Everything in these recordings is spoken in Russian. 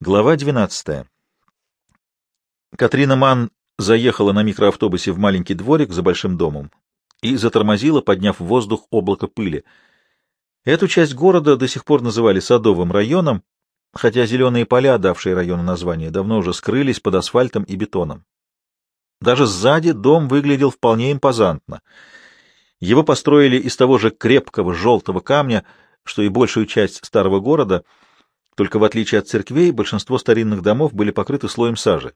Глава 12. Катрина Ман заехала на микроавтобусе в маленький дворик за большим домом и затормозила, подняв в воздух облако пыли. Эту часть города до сих пор называли Садовым районом, хотя зеленые поля, давшие району название, давно уже скрылись под асфальтом и бетоном. Даже сзади дом выглядел вполне импозантно. Его построили из того же крепкого желтого камня, что и большую часть старого города — только в отличие от церквей, большинство старинных домов были покрыты слоем сажи.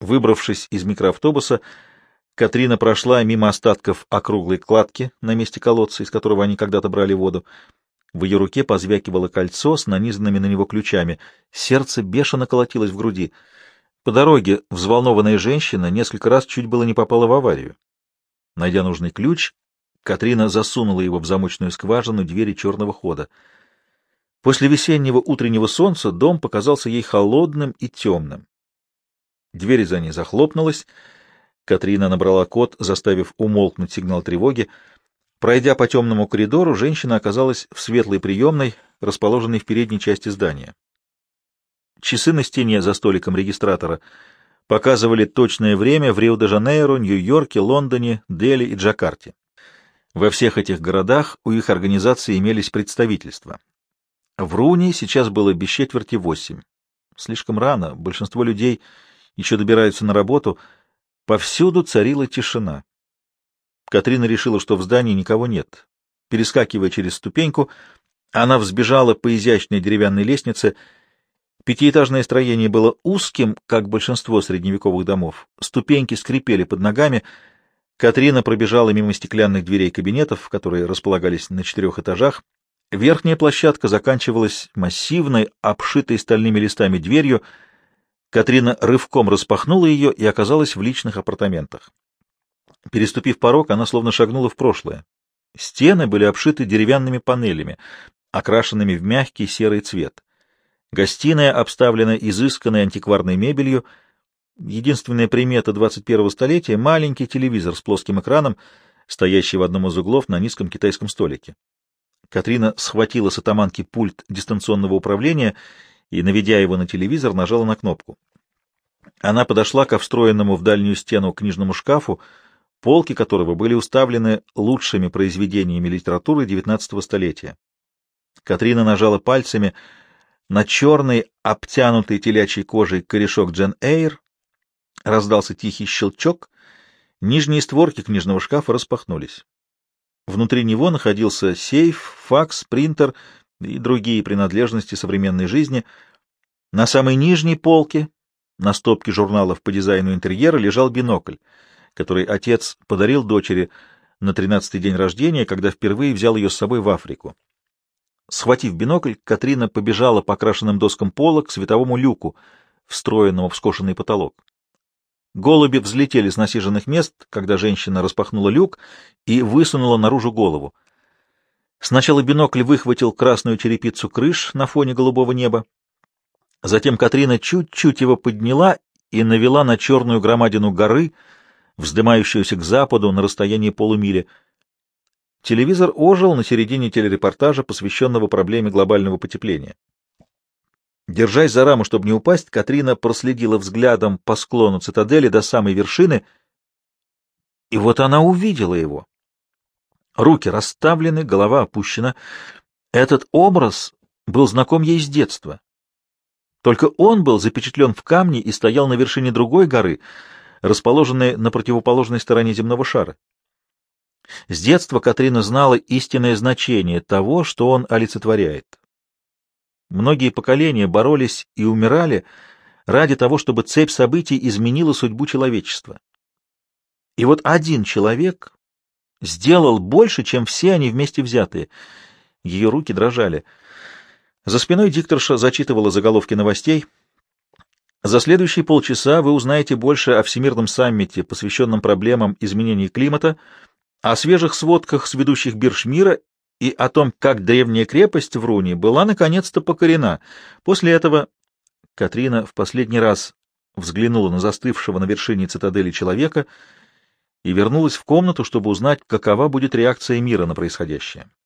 Выбравшись из микроавтобуса, Катрина прошла мимо остатков округлой кладки на месте колодца, из которого они когда-то брали воду. В ее руке позвякивало кольцо с нанизанными на него ключами. Сердце бешено колотилось в груди. По дороге взволнованная женщина несколько раз чуть было не попала в аварию. Найдя нужный ключ, Катрина засунула его в замочную скважину двери черного хода — После весеннего утреннего солнца дом показался ей холодным и темным. Дверь за ней захлопнулась. Катрина набрала код, заставив умолкнуть сигнал тревоги. Пройдя по темному коридору, женщина оказалась в светлой приемной, расположенной в передней части здания. Часы на стене за столиком регистратора показывали точное время в Рио-де-Жанейро, Нью-Йорке, Лондоне, Дели и Джакарте. Во всех этих городах у их организации имелись представительства. В Руни сейчас было без четверти восемь. Слишком рано, большинство людей еще добираются на работу. Повсюду царила тишина. Катрина решила, что в здании никого нет. Перескакивая через ступеньку, она взбежала по изящной деревянной лестнице. Пятиэтажное строение было узким, как большинство средневековых домов. Ступеньки скрипели под ногами. Катрина пробежала мимо стеклянных дверей кабинетов, которые располагались на четырех этажах, Верхняя площадка заканчивалась массивной, обшитой стальными листами дверью. Катрина рывком распахнула ее и оказалась в личных апартаментах. Переступив порог, она словно шагнула в прошлое. Стены были обшиты деревянными панелями, окрашенными в мягкий серый цвет. Гостиная обставлена изысканной антикварной мебелью. Единственная примета 21-го столетия — маленький телевизор с плоским экраном, стоящий в одном из углов на низком китайском столике. Катрина схватила с атаманки пульт дистанционного управления и, наведя его на телевизор, нажала на кнопку. Она подошла ко встроенному в дальнюю стену книжному шкафу, полки которого были уставлены лучшими произведениями литературы XIX столетия. Катрина нажала пальцами на черный, обтянутый телячьей кожей корешок Джен Эйр, раздался тихий щелчок, нижние створки книжного шкафа распахнулись. Внутри него находился сейф, факс, принтер и другие принадлежности современной жизни. На самой нижней полке, на стопке журналов по дизайну интерьера, лежал бинокль, который отец подарил дочери на тринадцатый день рождения, когда впервые взял ее с собой в Африку. Схватив бинокль, Катрина побежала по крашенным доскам пола к световому люку, встроенному в скошенный потолок. Голуби взлетели с насиженных мест, когда женщина распахнула люк и высунула наружу голову. Сначала бинокль выхватил красную черепицу крыш на фоне голубого неба. Затем Катрина чуть-чуть его подняла и навела на черную громадину горы, вздымающуюся к западу на расстоянии полумили. Телевизор ожил на середине телерепортажа, посвященного проблеме глобального потепления. Держась за раму, чтобы не упасть, Катрина проследила взглядом по склону цитадели до самой вершины, и вот она увидела его. Руки расставлены, голова опущена. Этот образ был знаком ей с детства. Только он был запечатлен в камне и стоял на вершине другой горы, расположенной на противоположной стороне земного шара. С детства Катрина знала истинное значение того, что он олицетворяет. Многие поколения боролись и умирали ради того, чтобы цепь событий изменила судьбу человечества. И вот один человек сделал больше, чем все они вместе взятые. Ее руки дрожали. За спиной дикторша зачитывала заголовки новостей. За следующие полчаса вы узнаете больше о Всемирном саммите, посвященном проблемам изменения климата, о свежих сводках с ведущих бирж мира и о том, как древняя крепость в Руне была наконец-то покорена. После этого Катрина в последний раз взглянула на застывшего на вершине цитадели человека и вернулась в комнату, чтобы узнать, какова будет реакция мира на происходящее.